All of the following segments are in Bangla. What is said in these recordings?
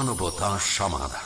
মানবতা সমাধান।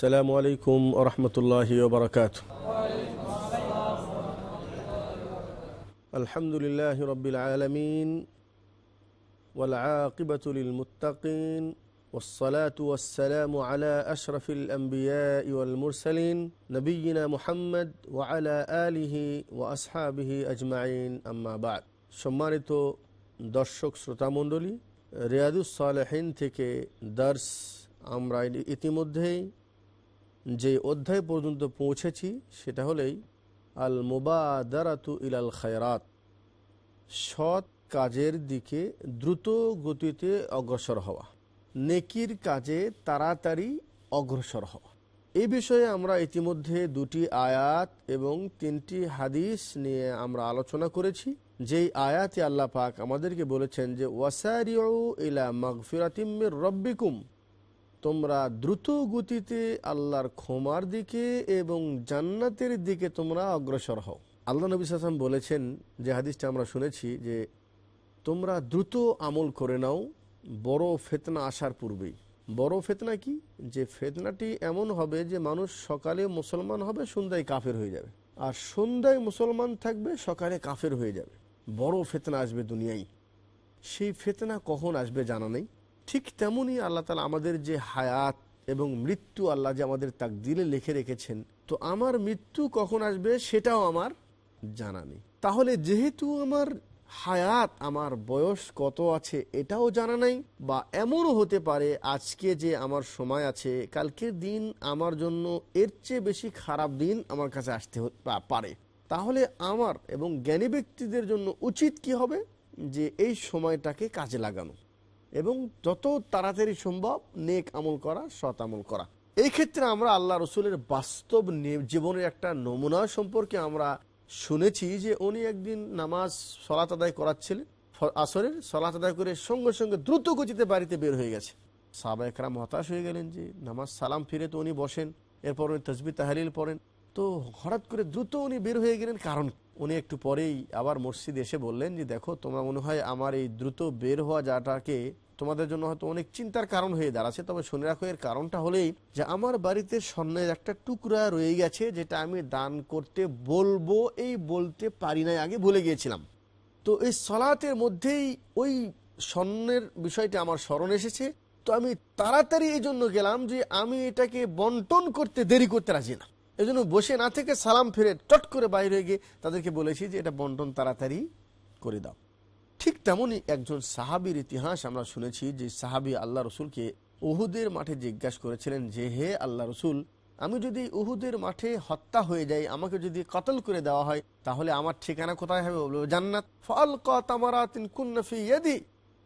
السلام عليكم ورحمة الله وبركاته الحمد لله رب العالمين والعاقبة للمتقين والصلاة والسلام على أشرف الأنبياء والمرسلين نبينا محمد وعلى آله وأصحابه أجمعين أما بعد সম্মানিত দর্শক শ্রোতামণ্ডলী রিয়াদুস সালেহিন থেকে দার্স আমরা ইতিমধ্যেই যে অধ্যায় পর্যন্ত পৌঁছেছি, সেটা হলেই আল মুবাদারাতু ইলাল খায়রাত। সৎ কাজের দিকে দ্রুত গতিতে অগ্রসর হওয়া। নেকির কাজে তাড়াতাড়ি অগ্রসর হওয়া। এই বিষয়ে আমরা ইতিমধ্যে দুটি আয়াত এবং তিনটি হাদিস নিয়ে আমরা আলোচনা করেছি। যেই আয়াতে আল্লাহ পাক আমাদেরকে বলেছেন যে, ওয়াসারিউ ইলা মাগফিরাতিম্মির রব্বিকুম। তোমরা দ্রুত গতিতে আল্লাহর ক্ষমার দিকে এবং জান্নাতের দিকে তোমরা অগ্রসর হও। আল্লাহ নবী সাসাম বলেছেন যে হাদিসটা আমরা শুনেছি যে তোমরা দ্রুত আমল করে নাও, বড় ফেতনা আসার পূর্বেই। বড় ফেতনা কি? যে ফেতনাটি এমন হবে যে মানুষ সকালে মুসলমান হবে, সন্ধ্যায় কাফের হয়ে যাবে। আর সন্ধ্যায় মুসলমান থাকবে, সকালে কাফের হয়ে যাবে। বড় ফেতনা আসবে দুনিয়ায়। সেই ফেতনা কখন আসবে জানা নেই। ঠিক তেমনই আল্লাহ তালা আমাদের যে হায়াত এবং মৃত্যু আল্লাহ যে আমাদের তাক দিলে লিখে রেখেছেন, তো আমার মৃত্যু কখন আসবে সেটাও আমার জানা নেই। তাহলে যেহেতু আমার হায়াত, আমার বয়স কত আছে এটাও জানা নাই, বা এমনও হতে পারে আজকে যে আমার সময় আছে, কালকের দিন আমার জন্য এর চেয়ে বেশি খারাপ দিন আমার কাছে আসতে পারে। তাহলে আমার এবং জ্ঞানী ব্যক্তিদের জন্য উচিত কি হবে? যে এই সময়টাকে কাজে লাগানো। এবং যত তাড়াতাড়ি সম্ভব নেক আমল করা, সৎ আমল করা। এই ক্ষেত্রে আমরা আল্লাহ রসুলের বাস্তব জীবনের একটা নমুনা সম্পর্কে আমরা শুনেছি যে উনি একদিন নামাজ সলাত আদায় করাচ্ছিলেন আসরের সলাত আদায় করে সঙ্গে সঙ্গে দ্রুত গতিতে বাড়িতে বের হয়ে গেছে। সাবা একরাম হতাশ হয়ে গেলেন যে নামাজ সালাম ফিরে তো উনি বসেন, এরপর উনি তসবি তাহালিল পড়েন। তো হঠাৎ করে দ্রুত উনি বের হয়ে গেলেন। কারণ উনি একটু পরেই আবার মসজিদ এসে বললেন যে, দেখো, তোমরা মনে হয় আমার এই দ্রুত বের হওয়া যাটাকে তোমাদের জন্য হয়তো অনেক চিন্তার কারণ হয়ে দাঁড়াচ্ছে। তবে শুনে রাখো, এর কারণটা হলেই যে, আমার বাড়িতে স্বর্ণের একটা টুকরা রয়ে গেছে, যেটা আমি দান করতে বলব, এই বলতে পারি নাই, আগে ভুলে গিয়েছিলাম। তো এই সলাতের মধ্যেই ওই স্বর্ণের বিষয়টা আমার স্মরণ এসেছে। তো আমি তাড়াতাড়ি এই জন্য গেলাম যে, আমি এটাকে বন্টন করতে দেরি করতে রাজি না। এই জন্য বসে না থেকে সালাম ফিরে টট করে বাইরে গিয়ে তাদেরকে বলেছি যে, এটা বন্টন তাড়াতাড়ি করে দাও। ঠিক তেমনই একজন সাহাবির ইতিহাস আমরা শুনেছি যে, সাহাবি আল্লাহ রসুলকে উহুদের মাঠে জিজ্ঞাসা করেছিলেন যে, হে আল্লাহ রসুল, আমি যদি উহুদের মাঠে হত্যা হয়ে যাই, আমাকে যদি কতল করে দেওয়া হয়, তাহলে আমার ঠিকানা কোথায় হবে? জান্নাত। ফল কামারাতিন কুন্নফি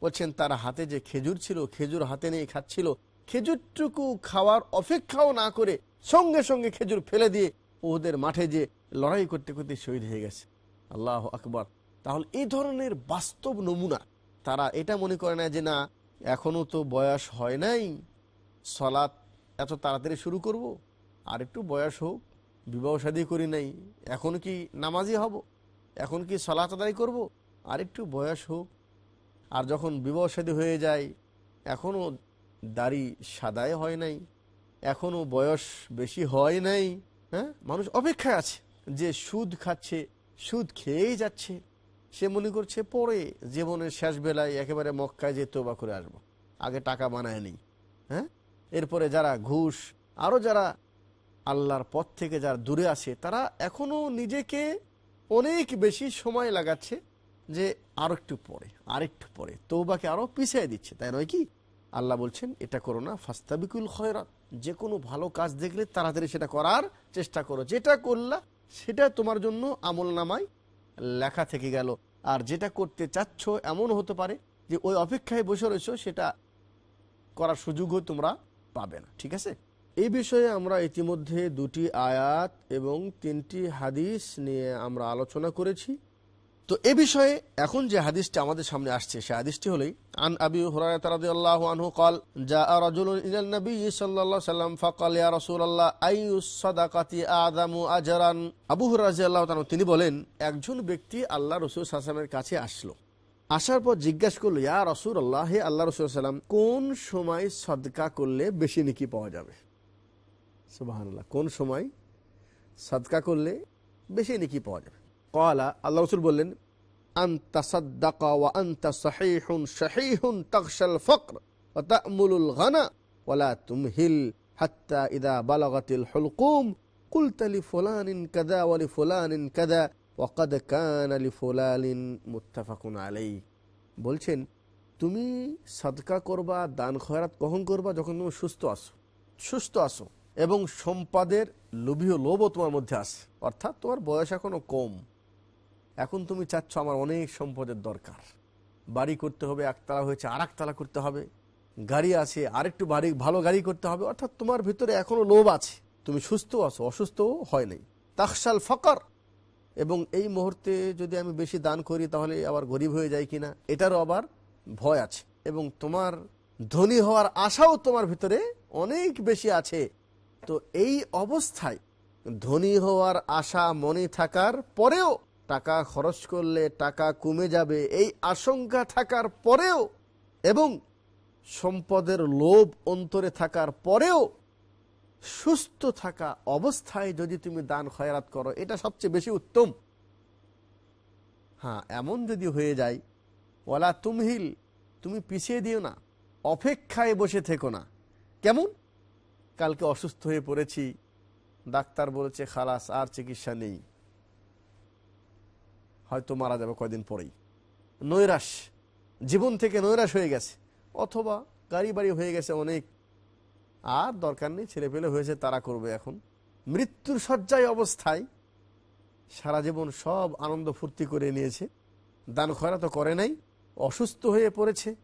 বলছেন, তার হাতে যে খেজুর ছিল, খেজুর হাতে নিয়ে খাচ্ছিল। খেজুরটুকু খাওয়ার অপেক্ষাও না করে সঙ্গে সঙ্গে খেজুর ফেলে দিয়ে ওদের মাঠে যে লড়াই করতে করতে শহীদ হয়ে গেছে আল্লাহ আকবর তাহলে এই ধরনের বাস্তব নমুনা, তারা এটা মনে করে না যে না এখনও তো বয়স হয় নাই সলাৎ এত তাড়াতাড়ি শুরু করব। আর একটু বয়স হোক, বিবাহ শাদী করি নাই, এখন কি নামাজি হব, এখন কি সলাৎ আদায় করব। আর একটু বয়স হোক, আর যখন বিবাহ শাদী হয়ে যায় এখনও দাড়ি সাদাই হয় নাই এখনও বয়স বেশি হয় নাই হ্যাঁ? মানুষ অপেক্ষায় আছে যে সুদ খাচ্ছে, সুদ খেয়েই যাচ্ছে। সে মনে করছে, পরে জীবনের শেষ বেলায় একেবারে মক্কায় যে তোবা করে আসব। আগে টাকা বানায় নেই। হ্যাঁ? এরপরে যারা ঘুষ আরও যারা আল্লাহর পথ থেকে যারা দূরে আসে তারা এখনও নিজেকে অনেক বেশি সময় লাগাচ্ছে যে আর একটু পরে আরেকটু পরে তৌবাকে আরও পিছিয়ে দিচ্ছে। তাই নয় কি? আল্লাহ বলছেন, এটা করো না, ফাস্তাবিকুল খয়রাত। যে কোনো ভালো কাজ দেখলে তাড়াতাড়ি সেটা করার চেষ্টা করো। যেটা করলা, সেটা তোমার জন্য আমল নামায় লেখা থেকে গেল। আর যেটা করতে চাচ্ছ এমন হতে পারে যে ওই অপেক্ষায় বসে রয়েছো, সেটা করার সুযোগও তোমরা পাবে না, ঠিক আছে? এই বিষয়ে আমরা ইতিমধ্যে দুটি আয়াত এবং তিনটি হাদিস নিয়ে আমরা আলোচনা করেছি। তো এ বিষয়ে এখন যে হাদিসটি আমাদের সামনে আসছে, সে হাদিসটি হলেই, আন আবি হুরায়তারাদিয়াল্লাহু আনহু কল যা রাজুলুন ইলান নবী সাল্লাল্লাহু সাল্লাম ফাকাল ইয়া রাসূলুল্লাহ আইয়ুস সাদাকাতি আযামু আজরান? আবু হুরায়রা রাদিয়াল্লাহু তাআলা তিনি বলেন, একজন ব্যক্তি আল্লাহ রাসূল সাল্লাল্লাহু কাছে আসলো। আসার পর জিজ্ঞাসা করল, ইয়া রাসূলুল্লাহ, হে আল্লাহ রাসূল সাল্লাম কোন সময় সদকা করলে বেশি নেকি পাওয়া যাবে? সুবহানাল্লাহ, কোন সময় সদকা করলে বেশি নেকি পাওয়া যাবে? কলা আল্লাহ রসুল বললেন ও তুমহিল ইদা ওয়ালি কাদা ওয়াকাদ কান আলি বলছেন, তুমি সাদকা করবা, দান খয়ারাত কখন করবা যখন তুমি সুস্থ আসো সুস্থ আসো এবং সম্পাদের লোভীয় লোভও তোমার মধ্যে আসে অর্থাৎ তোমার বয়স এখনও কম। এখন তুমি চাচ্ছ আমার অনেক সম্পদের দরকার। বাড়ি করতে হবে, একতলা হয়েছে আর একতলা করতে হবে। গাড়ি আছে, আরেকটু বাড়ি, ভালো গাড়ি করতে হবে। অর্থাৎ তোমার ভিতরে এখনও লোভ আছে। তুমি সুস্থ আছো অসুস্থও হয় নাই। তাকশাল ফকর। এবং এই মুহূর্তে যদি আমি বেশি দান করি, তাহলে আবার গরিব হয়ে যায় কিনা, এটারও আবার ভয় আছে। এবং তোমার ধনী হওয়ার আশাও তোমার ভিতরে অনেক বেশি আছে। তো এই অবস্থায় ধনী হওয়ার আশা মনে থাকার পরেও টাকা খরচ করলে টাকা কমে যাবে, এই আশঙ্কা থাকার পরেও এবং সম্পদের লোভ অন্তরে থাকার পরেও সুস্থ থাকা অবস্থায় যদি তুমি দান খয়রাত করো, এটা সবচেয়ে বেশি উত্তম। হ্যাঁ এমন যদি হয়ে যায় ওলা তুমহিল, তুমি পিছিয়ে দিও না, অপেক্ষায় বসে থেকো না। কেমন? কালকে অসুস্থ হয়ে পড়েছি, ডাক্তার বলেছে, খালাস, আর চিকিৎসা নেই। হয়তো মারা যাবে কয়দিন পরেই। নৈরাশ। জীবন থেকে নৈরাশ হয়ে গেছে। অথবা গাড়ি বাড়ি হয়ে গেছে অনেক। আর দরকার নেই, ছেলে পেলে হয়েছে, তারা করবে এখন। মৃত্যুর শয্যায় অবস্থায় সারা জীবন সব আনন্দ ফুর্তি করে নিয়েছে। দান খরা তো করে নাই, অসুস্থ হয়ে পড়েছে।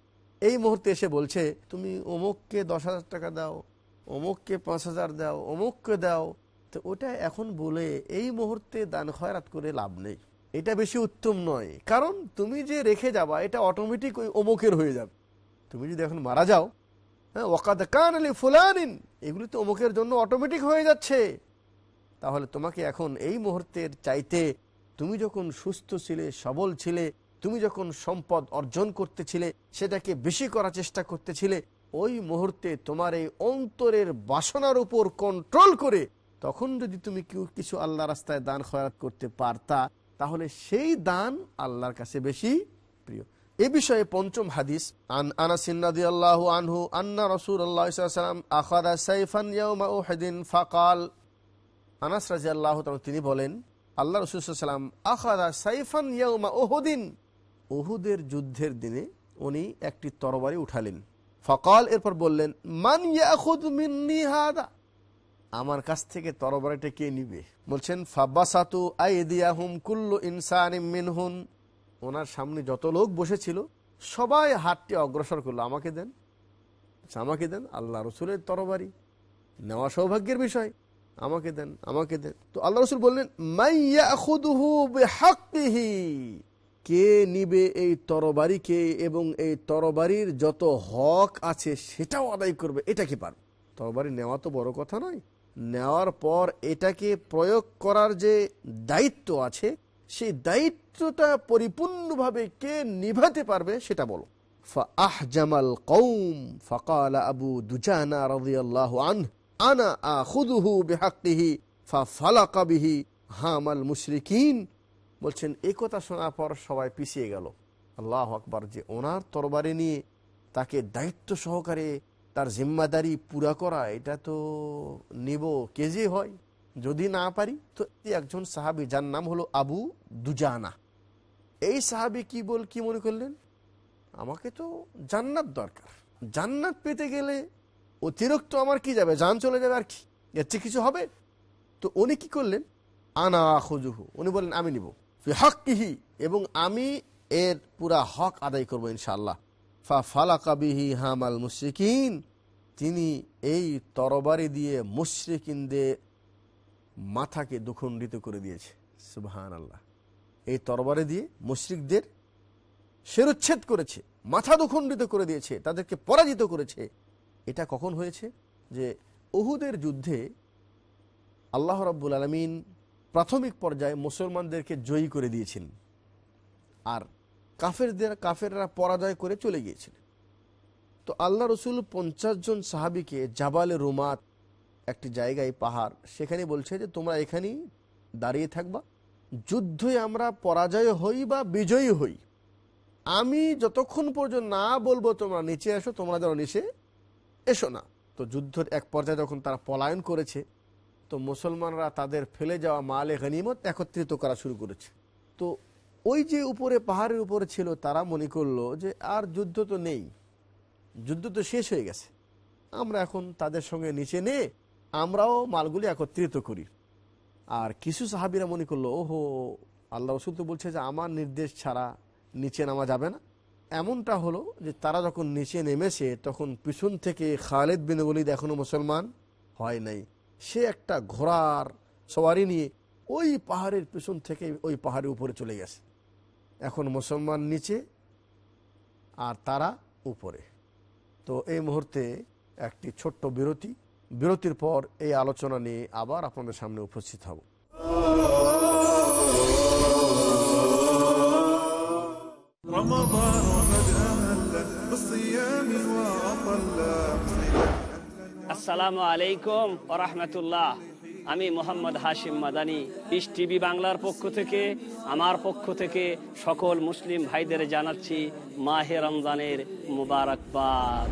এই মুহূর্তে এসে বলছে, তুমি অমুককে দশ হাজার টাকা দাও, অমুককে পাঁচ হাজার দাও, অমুককে দাও। তো ওটা এখন বলে এই মুহূর্তে দান খয়রাত করে লাভ নেই। এটা বেশি উত্তম নয়। কারণ তুমি যে রেখে যাবা, এটা অটোমেটিক ওই অমুকের হয়ে যাবে। তুমি যদি এখন মারা যাও হ্যাঁ ওকাদ কান আলী ফুলানিন, এগুলি তো অমুকের জন্য অটোমেটিক হয়ে যাচ্ছে। তাহলে তোমাকে এখন এই মুহূর্তের চাইতে তুমি যখন সুস্থ ছিলে, সবল ছিলে, তুমি যখন সম্পদ অর্জন করতেছিলে, সেটাকে বেশি করার চেষ্টা করতেছিলে, ওই মুহূর্তে তোমার এই অন্তরের বাসনার উপর কন্ট্রোল করে তখন যদি তুমি কিছু আল্লাহ রাস্তায় দান খয়াত করতে পারতা তাহলে সেই দান আল্লাহর কাছে বেশি প্রিয়। এ বিষয়ে পঞ্চম হাদিস, আন আনাসিন রাদিয়াল্লাহু আনহু আন্না আলাইহি ওয়াসাল্লাম সাইফান ইয়াওমা উহুদিন ফাকাল। আনাস রাদিয়াল্লাহু তাআলা তিনি বলেন, আল্লাহ রাসূল ওয়াসাল্লাম আখাযা সাইফান ইয়াওমা উহুদিন। উহুদের যুদ্ধের দিনে উনি একটি তরবারি উঠালেন। ফকাল এরপর বললেন, মান ইয়াখুদ মিন্নি হাদা? আমার কাছ থেকে তরবারিটা কে নিবে? বলছেন ফাব্বাসাতু আইদিয়াহুম কুল্লু ইনসানিম মিনহুন। ওনার সামনে যত লোক বসেছিল সবাই হাতটি অগ্রসর করল। আমাকে দেন। আচ্ছা, আমাকে দেন? আল্লাহ রসুলের তরবারি। নেওয়া সৌভাগ্যের বিষয়। আমাকে দেন আমাকে দেন। তো আল্লাহ রসুল বললেন কে নিবে এই তরবারিকে এবং এই তরবারির যত হক আছে সেটাও আদায় করবে। এটা কি পারবে? তরবারি নেওয়া তো বড় কথা নয়। নেওয়ার পর এটাকে প্রয়োগ করার যে দায়িত্ব আছে, সেই দায়িত্বটা পরিপূর্ণভাবে কে নিভাতে পারবে সেটা বলো। ফাহজামাল কৌম ফকাল আবু দুজানা রাদিয়াল্লাহু আনহু, আনা আখুদুহু বিহাক্কিহি ফালাকা বিহি হামাল মুশরিকিন। বলছেন এই কথা শোনার পর সবাই পিছিয়ে গেল। আল্লাহ আকবার, যে ওনার তরবারি নিয়ে তাকে দায়িত্ব সহকারে তার জিম্মাদারি পুরা করা, এটা তো নিব কেজি হয়, যদি না পারি তো একজন সাহাবি যার নাম হলো আবু দুজানা। এই সাহাবি কি বল, কি মনে করলেন? আমাকে তো জান্নাত দরকার। জান্নাত পেতে গেলে অতিরিক্ত আমার কি যাবে, যান চলে যাবে আর কি? এর চেয়ে কিছু হবে? তো উনি কি করলেন? আনা খুজুহু উনি বললেন, আমি নিব। হকিহি এবং আমি এর পুরা হক আদায় করব ইনশাল্লাহ ফা ফালাকাবিহি হামাল মুশরিকিন, তিনি এই তরবারি দিয়ে মুশরিকিনদের মাথাকে দুখণ্ডিত করে দিয়েছে। সুবহান আল্লাহ এই তরবারি দিয়ে মুশরিকদের শিরুচ্ছেদ করেছে, মাথা দুখণ্ডিত করে দিয়েছে, তাদেরকে পরাজিত করেছে। এটা কখন হয়েছে? যে উহুদের যুদ্ধে আল্লাহ রাব্বুল আলমিন প্রাথমিক পর্যায়ে মুসলমানদেরকে জয়ী করে দিয়েছেন আর কাফেরদের কাফেররা পরাজয় করে চলে গিয়েছিলেন। তো আল্লাহ রসুল পঞ্চাশ জন সাহাবিকে জাবালে রুমাত একটি জায়গায় পাহাড়, সেখানে বলছে যে, তোমরা এখানেই দাঁড়িয়ে থাকবা। যুদ্ধে আমরা পরাজয় হই বা বিজয়ী হই। আমি যতক্ষণ পর্যন্ত না বলব তোমরা নিচে এসো, তোমরা যেন নিচে এসো না। তো যুদ্ধের এক পর্যায়ে যখন তারা পলায়ন করেছে, তো মুসলমানরা তাদের ফেলে যাওয়া মালে গনিমত একত্রিত করা শুরু করেছে। তো ওই যে উপরে, পাহাড়ের উপরে ছিল, তারা মনে করল যে আর যুদ্ধ তো নেই। যুদ্ধ তো শেষ হয়ে গেছে। আমরা এখন তাদের সঙ্গে নিচে নে, আমরাও মালগুলি একত্রিত করি। আর কিছু সাহাবিরা মনে করল, ওহো, আল্লাহ রসুল তো বলছে যে আমার নির্দেশ ছাড়া নিচে নামা যাবে না। এমনটা হলো যে তারা যখন নিচে নেমেছে, তখন পিছন থেকে খালেদ বিন ওলিদ এখনও মুসলমান হয় নাই। সে একটা ঘোড়ার সওয়ারি নিয়ে ওই পাহাড়ের পেছন থেকে ওই পাহাড়ের উপরে চলে গেছে। এখন মুসলমান নিচে আর তারা উপরে। তো এই মুহূর্তে একটি ছোট্ট বিরতি। বিরতির পর এই আলোচনা নিয়ে আবার আপনাদের সামনে উপস্থিত হব। আসসালামু আলাইকুম রহমতুল্লাহ। আমি মোহাম্মদ হাশিম মাদানি পিস টিভি বাংলার পক্ষ থেকে আমার পক্ষ থেকে সকল মুসলিম ভাইদের জানাচ্ছি মাহে রমজানের মুবারকবাদ।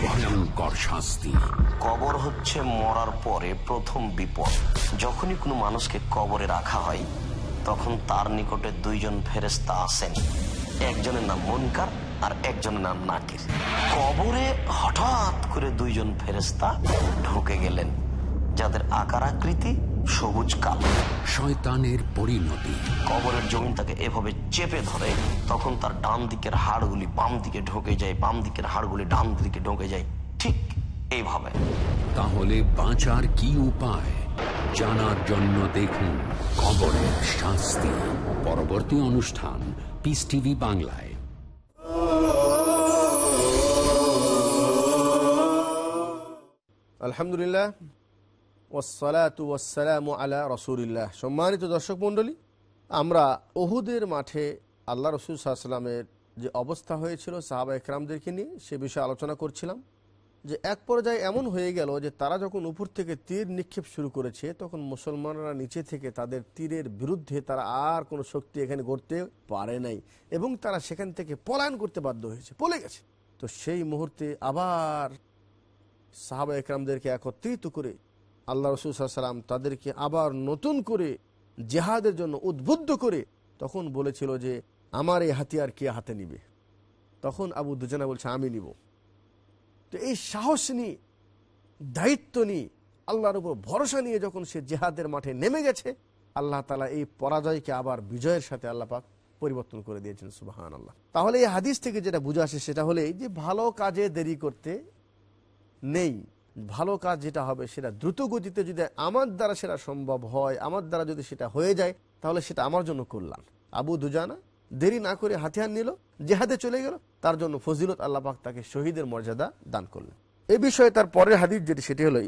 ভয়ঙ্কর শাস্তি। কবর হচ্ছে মরার পরে প্রথম বিপদ। যখনই কোনো মানুষকে কবরে রাখা হয় তখন তার নিকটে দুইজন ফেরেস্তা আসেন। একজনের নাম মনকার আর একজনের নাম নাকির। কবরে হঠাৎ করে দুইজন ফেরেস্তা ঢুকে গেলেন যাদের আকার আকৃতি সবুজ কালো। শয়তানের পরিণতি। কবরের জমিন তাকে এভাবে চেপে ধরে তখন তার ডান দিকের হাড়গুলি বাম দিকে ঢোকে যায় বাম দিকের হাড়গুলি ডান দিকে ঢোকে যায় ঠিক এইভাবে। তাহলে বাঁচার কি উপায়? জানার জন্য দেখুন কবরের শাস্তি। পরবর্তী অনুষ্ঠান পিস টিভি বাংলায়। আলহামদুলিল্লাহ ওসালাতু ওয়াসালামু আলা রসুলিল্লাহ। সম্মানিত দর্শক মণ্ডলী, আমরা ওহুদের মাঠে আল্লাহ রসুল সাল্লামের যে অবস্থা হয়েছিল সাহাবা একরামদেরকে নিয়ে সে বিষয়ে আলোচনা করছিলাম। যে এক পর্যায়ে এমন হয়ে গেল যে তারা যখন উপর থেকে তীর নিক্ষেপ শুরু করেছে, তখন মুসলমানরা নিচে থেকে তাদের তীরের বিরুদ্ধে তারা আর কোনো শক্তি এখানে গড়তে পারে নাই এবং তারা সেখান থেকে পলায়ন করতে বাধ্য হয়েছে, পলে গেছে। তো সেই মুহূর্তে আবার সাহাবা একরামদেরকে একত্রিত করে আল্লাহ রসুল সাল্লাম তাদেরকে আবার নতুন করে জেহাদের জন্য উদ্বুদ্ধ করে তখন বলেছিল যে, আমার এই হাতিয়ার কে হাতে নিবে? তখন আবু দুজানা বলছে, আমি নিব। তো এই সাহস নিয়ে, দায়িত্ব নিয়ে, আল্লাহর উপর ভরসা নিয়ে যখন সে জেহাদের মাঠে নেমে গেছে, আল্লাহ তালা এই পরাজয়কে আবার বিজয়ের সাথে আল্লাহ পাক পরিবর্তন করে দিয়েছেন সুবাহান আল্লাহ তাহলে এই হাদিস থেকে যেটা বুঝে আসে সেটা হলেই যে ভালো কাজে দেরি করতে নেই, ভালো কাজ যেটা হবে সেটা দ্রুত গতিতে যদি আমার দ্বারা সেটা সম্ভব হয়, আমার দ্বারা যদি সেটা হয়ে যায়, তাহলে সেটা আমার জন্য করলাম আবু দুজানা দেরি না করে হাতিয়ার নিল জেহাদে চলে গেল তার জন্য ফজিলত আল্লাহ পাক তাকে শহীদের মর্যাদা দান করলেন এই বিষয়ে তার পরের হাদিস যেটি সেটি হলোই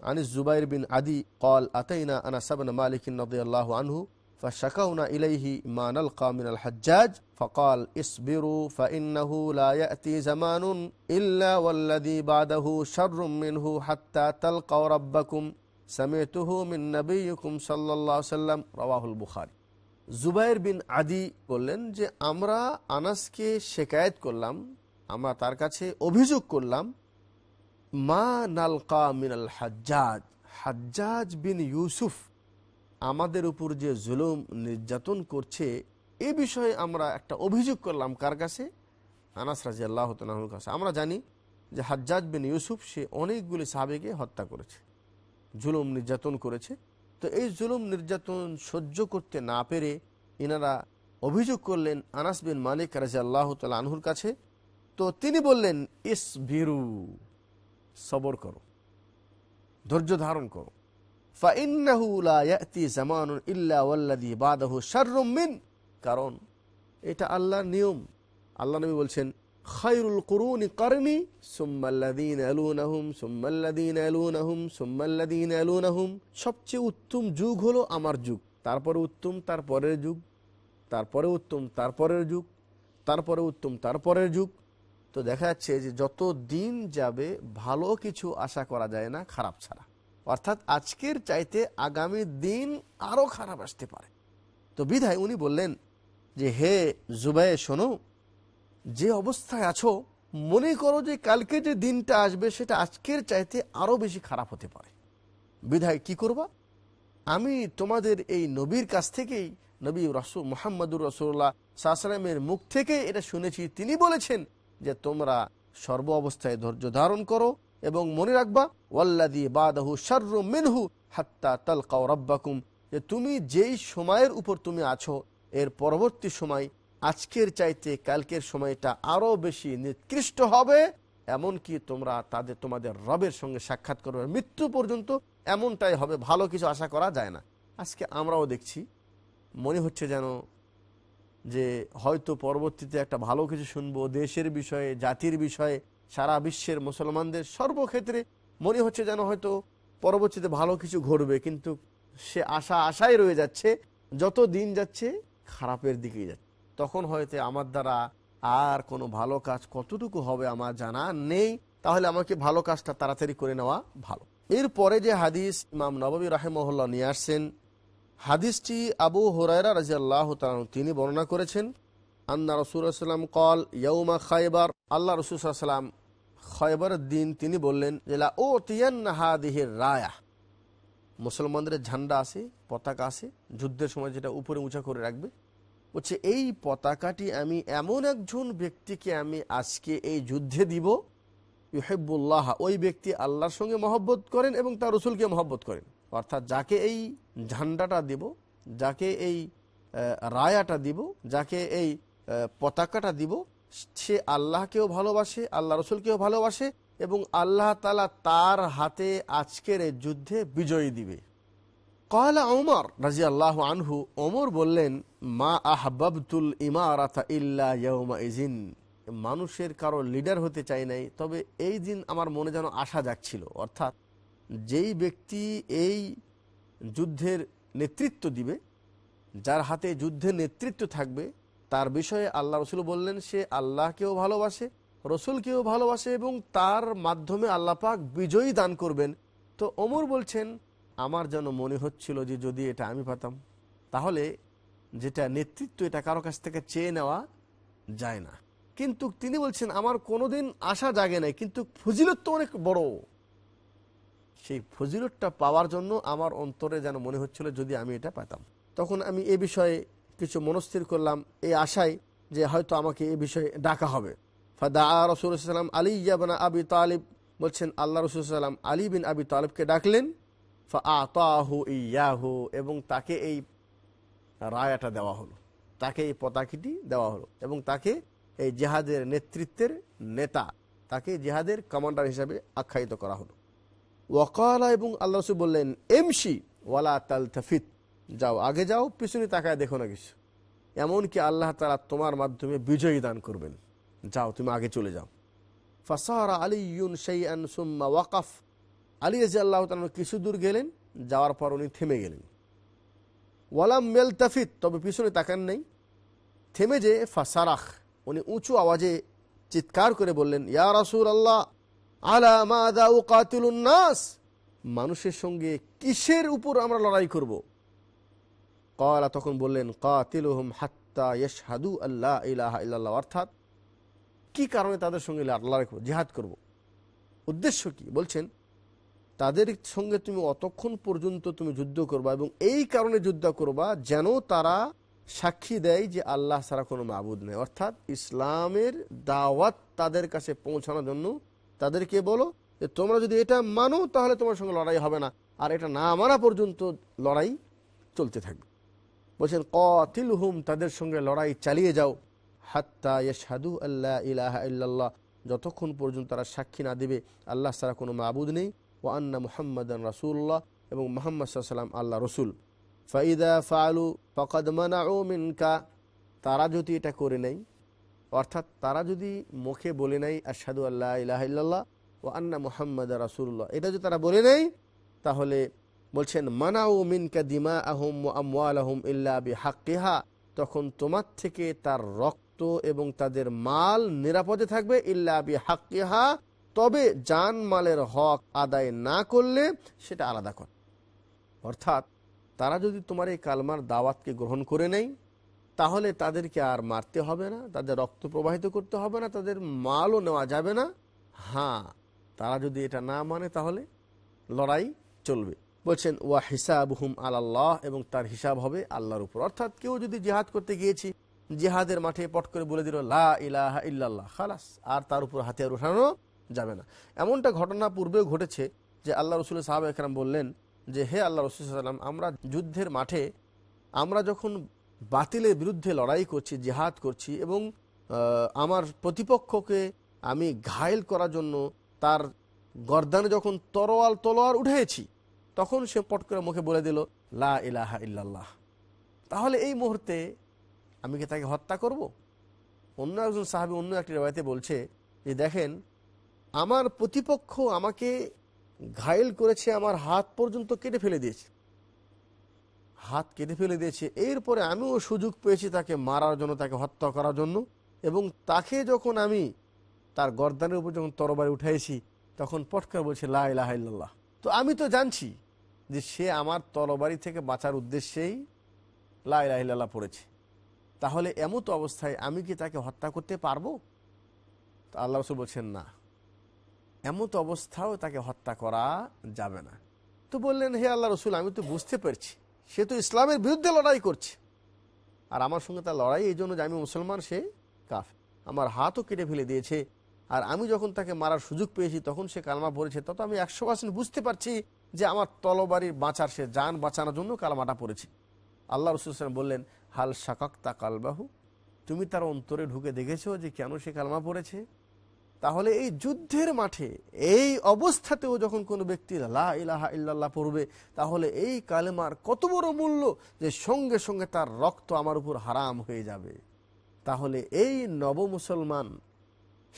আনিস জুবাইর বিন আদি কল আতাইনা আনা সাবন মালিক নদী আল্লাহ আনহু فشكونا إليه ما نلقى من الحجاج فقال اصبروا فإنه لا يأتي زمان إلا والذي بعده شر منه حتى تلقوا ربكم سمعته من نبيكم صلى الله عليه وسلم رواه البخاري জুবাইর বিন আদি বললেন যে, আমরা আনাসকে শেকায়ত করলাম, আমরা তার কাছে অভিযোগ করলাম, মা নালকা মিনাল হাজ্জাজ হাজ্জাজ বিন ইউসুফ আমাদের উপর যে জুলুম নির্যাতন করছে, এ বিষয়ে আমরা একটা অভিযোগ করলাম কার কাছে? আনাস রাজি আল্লাহ কাছে। আমরা জানি যে, হাজ্জাজ বিন ইউসুফ সে অনেকগুলি সাহাবেকে হত্যা করেছে, জুলুম নির্যাতন করেছে। তো এই জুলুম নির্যাতন সহ্য করতে না পেরে ইনারা অভিযোগ করলেন আনাস বিন মালিক রাজা আল্লাহ তাল আনহুর কাছে। তো তিনি বললেন ইস বিরু সবর করো, ধৈর্য ধারণ করো। কারণ এটা আল্লাহর নিয়ম। আল্লাহ নবী বলছেন খায়রুল কুরুনি করনি, সুম্মাল্লাযীন ইয়ালুনাহুম সুম্মাল্লাযীন ইয়ালুনাহুম সুম্মাল্লাযীন ইয়ালুনাহুম। সবচেয়ে উত্তম যুগ হলো আমার যুগ। তারপরে উত্তম, তারপরের যুগ। তারপরে উত্তম, তারপরের যুগ। তারপরে উত্তম, তারপরের যুগ। তো দেখা যাচ্ছে যে যত দিন যাবে, ভালো কিছু আশা করা যায় না, খারাপ ছাড়া। অর্থাৎ আজকের চাইতে আগামী দিন আরও খারাপ আসতে পারে। তো বিধায় উনি বললেন যে, হে জুবাই শোনো যে অবস্থায় আছো, মনে করো যে কালকে যে দিনটা আসবে, সেটা আজকের চাইতে আরও বেশি খারাপ হতে পারে। বিধায় কি করবা? আমি তোমাদের এই নবীর কাছ থেকেই, নবী রসু মোহাম্মদুর রসুল্লাহ সাহসালামের মুখ থেকে এটা শুনেছি। তিনি বলেছেন যে, তোমরা সর্ব অবস্থায় ধৈর্য ধারণ করো এবং মনে রাখবা ওয়াল্লাদি বাদাহু শার্রু মিনহু হাত্তা তালকাও রব্বাকুম। যে তুমি যেই সময়ের উপর তুমি আছো, এর পরবর্তী সময় আজকের চাইতে কালকের সময়টা আরও বেশি নিকৃষ্ট হবে। এমনকি তোমরা তাদের, তোমাদের রবের সঙ্গে সাক্ষাৎ করবে। মৃত্যু পর্যন্ত এমনটাই হবে। ভালো কিছু আশা করা যায় না। আজকে আমরাও দেখছি। মনে হচ্ছে যেন যে হয়তো পরবর্তীতে একটা ভালো কিছু শুনব। দেশের বিষয়ে, জাতির বিষয়ে, সারা বিশ্বের মুসলমানদের সর্বক্ষেত্রে মনে হচ্ছে যেন হয়তো পরবর্তীতে ভালো কিছু ঘটবে। কিন্তু সে আশা আশাই রয়ে যাচ্ছে। যত দিন যাচ্ছে, খারাপের দিকেই যাচ্ছে। তখন হয়তো আমার দ্বারা আর কোনো ভালো কাজ কতটুকু হবে আমার জানা নেই। তাহলে আমাকে ভালো কাজটা তাড়াতাড়ি করে নেওয়া ভালো। এরপরে যে হাদিস ইমাম নবী রাহেমহল্লা নিয়ে আসছেন, হাদিসটি আবু হরাইরা রাজি আল্লাহ তিনি বর্ণনা করেছেন, আন্না রসুলাম কল ইয়ৌমা খাইবার আল্লাহ রসুলাম খয়বরের দিন তিনি বললেন জেলা ও তিয়ান তিয়ান্নাহাদিহের রায়া। মুসলমানদের ঝান্ডা আছে, পতাকা আছে, যুদ্ধের সময় যেটা উপরে উঁচা করে রাখবে বলছে, এই পতাকাটি আমি এমন একজন ব্যক্তিকে আমি আজকে এই যুদ্ধে দিব ইহেবুল্লাহ ওই ব্যক্তি আল্লাহর সঙ্গে মহব্বত করেন এবং তার রসুলকে মহব্বত করেন। অর্থাৎ যাকে এই ঝান্ডাটা দিব, যাকে এই রায়াটা দিব, যাকে এই পতাকাটা দিব, সে আল্লাহকেও ভালোবাসে আল্লাহ রসুলকেও ভালোবাসে এবং আল্লাহ তালা তার হাতে আজকের এই যুদ্ধে বিজয়ী দিবে। কয়লা ওমর রাজি আল্লাহ আনহু ওমর বললেন, মা আহবাবতুল ইমারাতা ইল্লা ইজিন মানুষের কারও লিডার হতে চাই নাই, তবে এই দিন আমার মনে যেন আশা যাচ্ছিল অর্থাৎ যেই ব্যক্তি এই যুদ্ধের নেতৃত্ব দিবে, যার হাতে যুদ্ধের নেতৃত্ব থাকবে, তার বিষয়ে আল্লাহ রসুল বললেন, সে আল্লাহকেও ভালোবাসে, রসুলকেও ভালোবাসে এবং তার মাধ্যমে আল্লাহ পাক বিজয়ী দান করবেন। তো ওমর বলছেন আমার যেন মনে হচ্ছিল যে যদি এটা আমি পাতাম তাহলে যেটা নেতৃত্ব এটা কারও কাছ থেকে চেয়ে নেওয়া যায় না। কিন্তু তিনি বলছেন, আমার কোনোদিন আশা জাগে নাই, কিন্তু ফজিলত তো অনেক বড়। সেই ফজিলতটা পাওয়ার জন্য আমার অন্তরে যেন মনে হচ্ছিল যদি আমি এটা পেতাম তখন আমি এ বিষয়ে কিছু মনস্থির করলাম এই আশায় যে হয়তো আমাকে এ বিষয়ে ডাকা হবে। ফাদা রসুলাম আলী ইয়াবনা আবি তালিব বলছেন, আল্লাহ রসুলাম আলী বিন আবি তালিবকে ডাকলেন ফাহু ইয়াহু, এবং তাকে এই রায়াটা দেওয়া হলো। তাকে এই পতাকিটি দেওয়া হলো। এবং তাকে এই জেহাদের নেতৃত্বের নেতা, তাকে জেহাদের কমান্ডার হিসাবে আখ্যায়িত করা হলো। ওয়াকালা এবং আল্লাহ রসুল বললেন এমসি ওয়ালা তাল তফিত যাও, আগে যাও, পিছনে তাকায় দেখো না কিছু। এমনকি আল্লাহ তালা তোমার মাধ্যমে বিজয়ী দান করবেন। যাও, তুমি আগে চলে যাও। ফাসারা আলী ইউন সেইয়ান সুম্মা ওয়াকাফ আলী রাজি আল্লাহ তালা কিছু দূর গেলেন, যাওয়ার পর উনি থেমে গেলেন। ওয়ালাম মেল তাফিত তবে পিছনে তাকান নেই। থেমে যে ফাসারাখ, উনি উঁচু আওয়াজে চিৎকার করে বললেন, ইয়া রাসুল আল্লাহ আলা মাদা ও নাস? মানুষের সঙ্গে কিসের উপর আমরা লড়াই করব? কলা তখন বললেন, কাতিলুহম হাত্তা ইয়শহাদু আল্লাহ ইলাহা অর্থাৎ, কি কারণে তাদের সঙ্গে লড়াই করব, জিহাদ করব? উদ্দেশ্য কি? বলছেন তাদের সঙ্গে তুমি অতক্ষণ পর্যন্ত তুমি যুদ্ধ করবা এবং এই কারণে যুদ্ধ করবা যেন তারা সাক্ষী দেয় যে আল্লাহ ছাড়া কোনো মাবুদ নেই। অর্থাৎ ইসলামের দাওয়াত তাদের কাছে পৌঁছানোর জন্য তাদেরকে বলো যে, তোমরা যদি এটা মানো, তাহলে তোমার সঙ্গে লড়াই হবে না। আর এটা না মানা পর্যন্ত লড়াই চলতে থাকবে। বলছেন কতিল হুম তাদের সঙ্গে লড়াই চালিয়ে যাও। হাত্তা ইয়েসাদু আল্লাহ ইলাহা ইল্লাল্লাহ। যতক্ষণ পর্যন্ত তারা সাক্ষী না দেবে, আল্লাহ ছাড়া কোনো মাবুদ নেই। ও আন্না মুহাম্মদান রাসুল্লাহ এবং মোহাম্মদ সাল্লাম আল্লাহ রসুল। ফাইদা ফালু ফকদ মানাউ মিনকা। তারা যদি এটা করে নেয়, অর্থাৎ তারা যদি মুখে বলে নেয় আসাদু আল্লাহ ইল্লাল্লাহ ও আন্না মুহাম্মদ রাসুল্লাহ এটা যদি তারা বলে নেয়, তাহলে বলছেন, মানাউ মিনকা দিমা আহম আমওয়াল আহম ইল্লা বি হাক্কিহা তখন তোমার থেকে তার রক্ত এবং তাদের মাল নিরাপদে থাকবে, ইল্লা বি হাক্কিহা তবে জান মালের হক আদায় না করলে সেটা আলাদা কর অর্থাৎ তারা যদি তোমার এই কালমার দাওয়াতকে গ্রহণ করে নেয়, তাহলে তাদেরকে আর মারতে হবে না, তাদের রক্ত প্রবাহিত করতে হবে না, তাদের মালও নেওয়া যাবে না। হ্যাঁ তারা যদি এটা না মানে তাহলে লড়াই চলবে। বলছেন, ওয়া হিসাব হুম আল্লাহ এবং তার হিসাব হবে আল্লাহর উপর। অর্থাৎ কেউ যদি জেহাদ করতে গিয়েছি, জেহাদের মাঠে পট করে বলে দিল, লা ইলাহা ইল্লাল্লাহ, খালাস। আর তার উপর হাতিয়ার উঠানো যাবে না। এমনটা ঘটনা পূর্বেও ঘটেছে যে আল্লাহ রসুল সাহাব একরাম বললেন যে, হে আল্লাহ রসুল সাল্লাম আমরা যুদ্ধের মাঠে, আমরা যখন বাতিলের বিরুদ্ধে লড়াই করছি, জেহাদ করছি এবং আমার প্রতিপক্ষকে আমি ঘায়েল করার জন্য তার গর্দানে যখন তরোয়াল, তলোয়ার উঠেছি, তখন সে পট করে মুখে বলে দিল, লা ইলাহা ইল্লাল্লাহ। তাহলে এই মুহূর্তে আমি কি তাকে হত্যা করব? অন্য একজন সাহাবি অন্য একটি রেবায়তে বলছে যে, দেখেন আমার প্রতিপক্ষ আমাকে ঘায়েল করেছে, আমার হাত পর্যন্ত কেটে ফেলে দিয়েছে। হাত কেটে ফেলে দিয়েছে। এরপরে আমিও সুযোগ পেয়েছি তাকে মারার জন্য, তাকে হত্যা করার জন্য। এবং তাকে যখন আমি তার গর্দানের উপর যখন তরবারি উঠাইছি, তখন পটকার বলছে, লা ইলাহা ইল্লাল্লাহ। তো আমি তো জানছি যে সে আমার তরবারি থেকে বাঁচার উদ্দেশ্যেই লা ইলাহা ইল্লাল্লাহ পড়েছে। তাহলে এমত অবস্থায় আমি কি তাকে হত্যা করতে পারব? তো আল্লাহ বলছেন, না। এমত অবস্থাও তাকে হত্যা করা যাবে না। তো বললেন, হে আল্লাহ রসুল, আমি তো বুঝতে পারছি। সে তো ইসলামের বিরুদ্ধে লড়াই করছে। আর আমার সঙ্গে তার লড়াই এই জন্য যে আমি মুসলমান, সে কাফ আমার হাতও কেটে ফেলে দিয়েছে। আর আমি যখন তাকে মারার সুযোগ পেয়েছি, তখন সে কালমা পড়েছে। তত আমি একশো পার্সেন্ট বুঝতে পারছি যে আমার তলবাড়ির বাঁচার, সে যান বাঁচানোর জন্য কালমাটা পড়েছে। আল্লাহ রসুল বললেন, হাল শাকাক্তা কালবাহু? তুমি তার অন্তরে ঢুকে দেখেছ যে কেন সে কালমা পড়েছে? তাহলে এই যুদ্ধের মাঠে, এই অবস্থাতেও যখন কোনো ব্যক্তি লা ইলাহা ইল্লাল্লাহ পড়বে, তাহলে এই কালেমার কত বড় মূল্য যে সঙ্গে সঙ্গে তার রক্ত আমার উপর হারাম হয়ে যাবে। তাহলে এই নব মুসলমান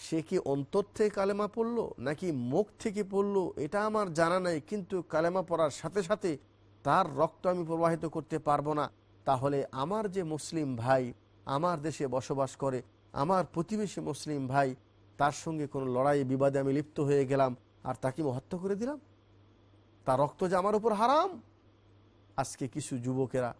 সে কি অন্তর থেকে কালেমা পড়ল, নাকি মুখ থেকে পড়ল, এটা আমার জানা নাই, কিন্তু কালেমা পড়ার সাথে সাথে তার রক্ত আমি প্রবাহিত করতে পারব না। তাহলে আমার যে মুসলিম ভাই, আমার দেশে বসবাস করে, আমার প্রতিবেশী মুসলিম ভাই তার সঙ্গে কোনো লড়াই, বিবাদে আমি লিপ্ত হয়ে গেলাম। আর তাকে হত্যা করে দিলাম। তার রক্ত যে আমার উপর হারাম, আজকে কিছু যুবকেরা,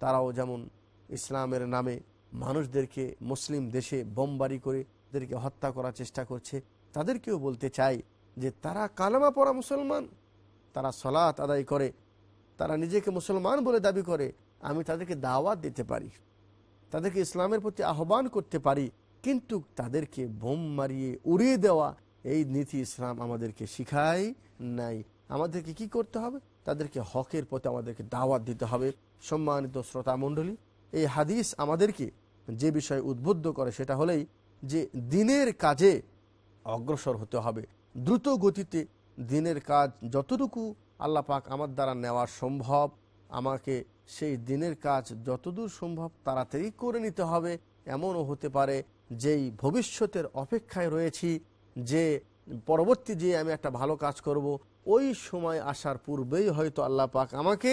তারাও যেমন ইসলামের নামে মানুষদেরকে মুসলিম দেশে বোমবারি করে তাদেরকে হত্যা করার চেষ্টা করছে, তাদেরকেও বলতে চাই যে তারা কালামা পড়া মুসলমান, তারা সলাৎ আদায় করে, তারা নিজেকে মুসলমান বলে দাবি করে, আমি তাদেরকে দাওয়াত দিতে পারি, তাদেরকে ইসলামের প্রতি আহ্বান করতে পারি কিন্তু তাদেরকে বোম মারিয়ে উড়িয়ে দেওয়া এই নীতি ইসলাম আমাদেরকে শিখায় নাই। আমাদেরকে কি করতে হবে? তাদেরকে হকের প্রতি আমাদেরকে দাওয়াত দিতে হবে। সম্মানিত শ্রোতা মণ্ডলী, এই হাদিস আমাদেরকে যে বিষয়ে উদ্বুদ্ধ করে সেটা হলেই যে দিনের কাজে অগ্রসর হতে হবে। দ্রুত গতিতে দিনের কাজ যতটুকু আল্লাহ পাক আমার দ্বারা নেওয়া সম্ভব, আমাকে সেই দিনের কাজ যতদূর সম্ভব তাড়াতাড়ি করে নিতে হবে। এমনও হতে পারে যেই ভবিষ্যতের অপেক্ষায় রয়েছি, যে পরবর্তী যে আমি একটা ভালো কাজ করব, ওই সময় আসার পূর্বেই হয়তো আল্লাহ পাক আমাকে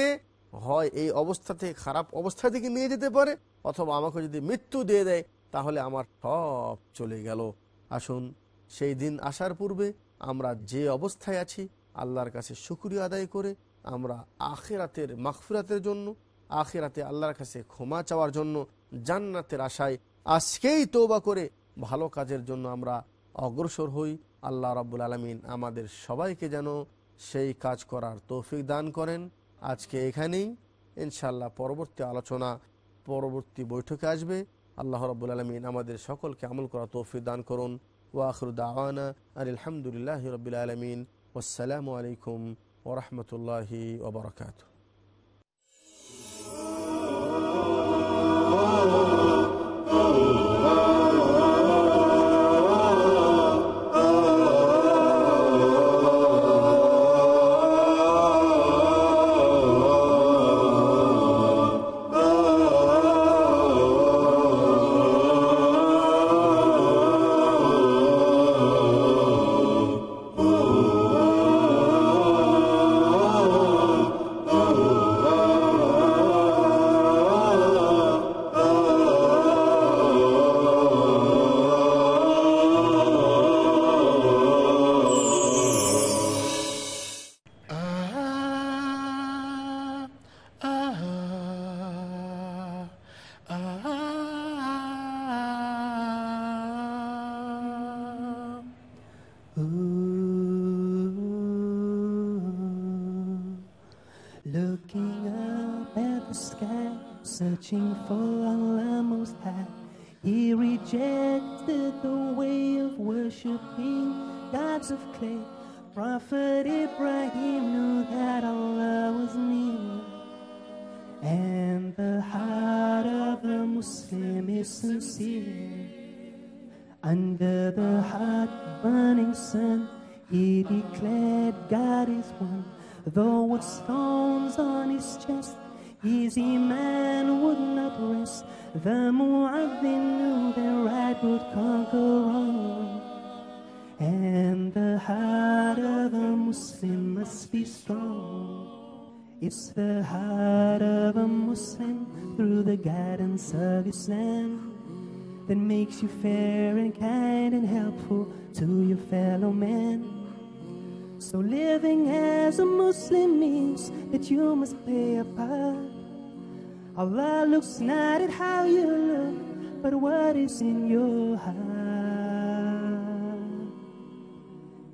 হয় এই অবস্থা থেকে, খারাপ অবস্থা থেকে নিয়ে যেতে পারে, অথবা আমাকে যদি মৃত্যু দিয়ে দেয়, তাহলে আমার সব চলে গেল। আসুন, সেই দিন আসার পূর্বে আমরা যে অবস্থায় আছি, আল্লাহর কাছে শুক্রিয়া আদায় করে আমরা আখেরাতের মাগফিরাতের জন্য, আখেরাতে আল্লাহর কাছে ক্ষমা চাওয়ার জন্য জান্নাতের আশায় আজকেই তৌবা করে ভালো কাজের জন্য আমরা অগ্রসর হই। আল্লাহ রাব্বুল আলমিন আমাদের সবাইকে যেন সেই কাজ করার তৌফিক দান করেন। আজকে এখানেই ইনশাল্লাহ পরবর্তী আলোচনা, পরবর্তী বৈঠকে আসবে। আল্লাহ রাব্বুল আলমিন আমাদের সকলকে আমল করা তৌফিক দান করুন। ওয়াখরুদ আওয়ানা আর আলহামদুলিল্লাহ রবিল আলমিন। আসসালামু আলাইকুম ওরহমতুল্লাহি ওবরকাত he declared God is one. Though with stones on his chest, his iman would not rest. The Mu'adhin knew that right would conquer wrong. And the heart of a Muslim must be strong. It's the heart of a Muslim through the guidance of Islam that makes you fair and kind and helpful to your fellow man. So living as a Muslim means that you must play a part. Allah looks not at how you look, but what is in your heart.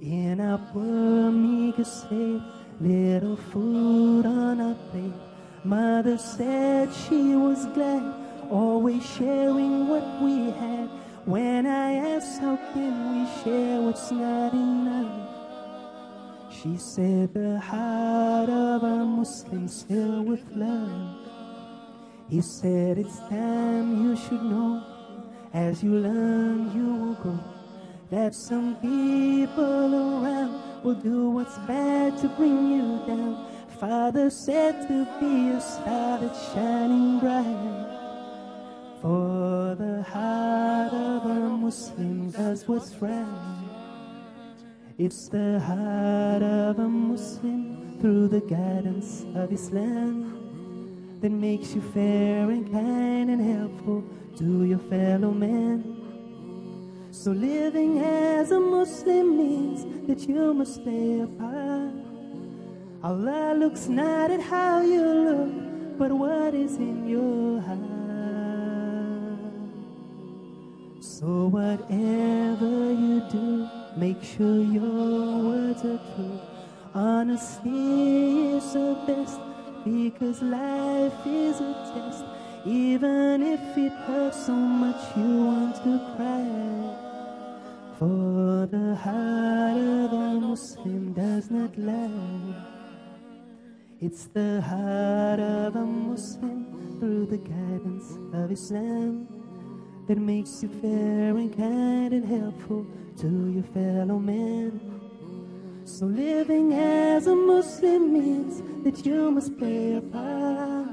In our poor meager state, little food on our plate. Mother said she was glad, always sharing what we had. When I asked how can we share what's not enough, she said the heart of a Muslim's filled with love. He said it's time you should know, as you learn you will grow, that some people around will do what's bad to bring you down. Father said to be a star that's shining bright. For the heart of a Muslim does what's right. It's the heart of a Muslim through the guidance of Islam that makes you fair and kind and helpful to your fellow man. So living as a Muslim means that you must stay apart. Allah looks not at how you look, but what is in your heart. So whatever you do, make sure your words are true. Honesty is the best because life is a test. Even if it hurts so much, you want to cry. For the heart of a Muslim does not lie. It's the heart of a Muslim through the guidance of Islam that makes you fair and kind and helpful to your fellow man. So living as a Muslim means that you must play a part.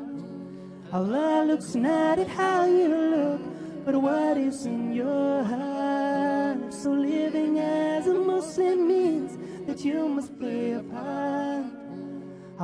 Allah looks not at how you look, but what is in your heart. So living as a Muslim means that you must play a part.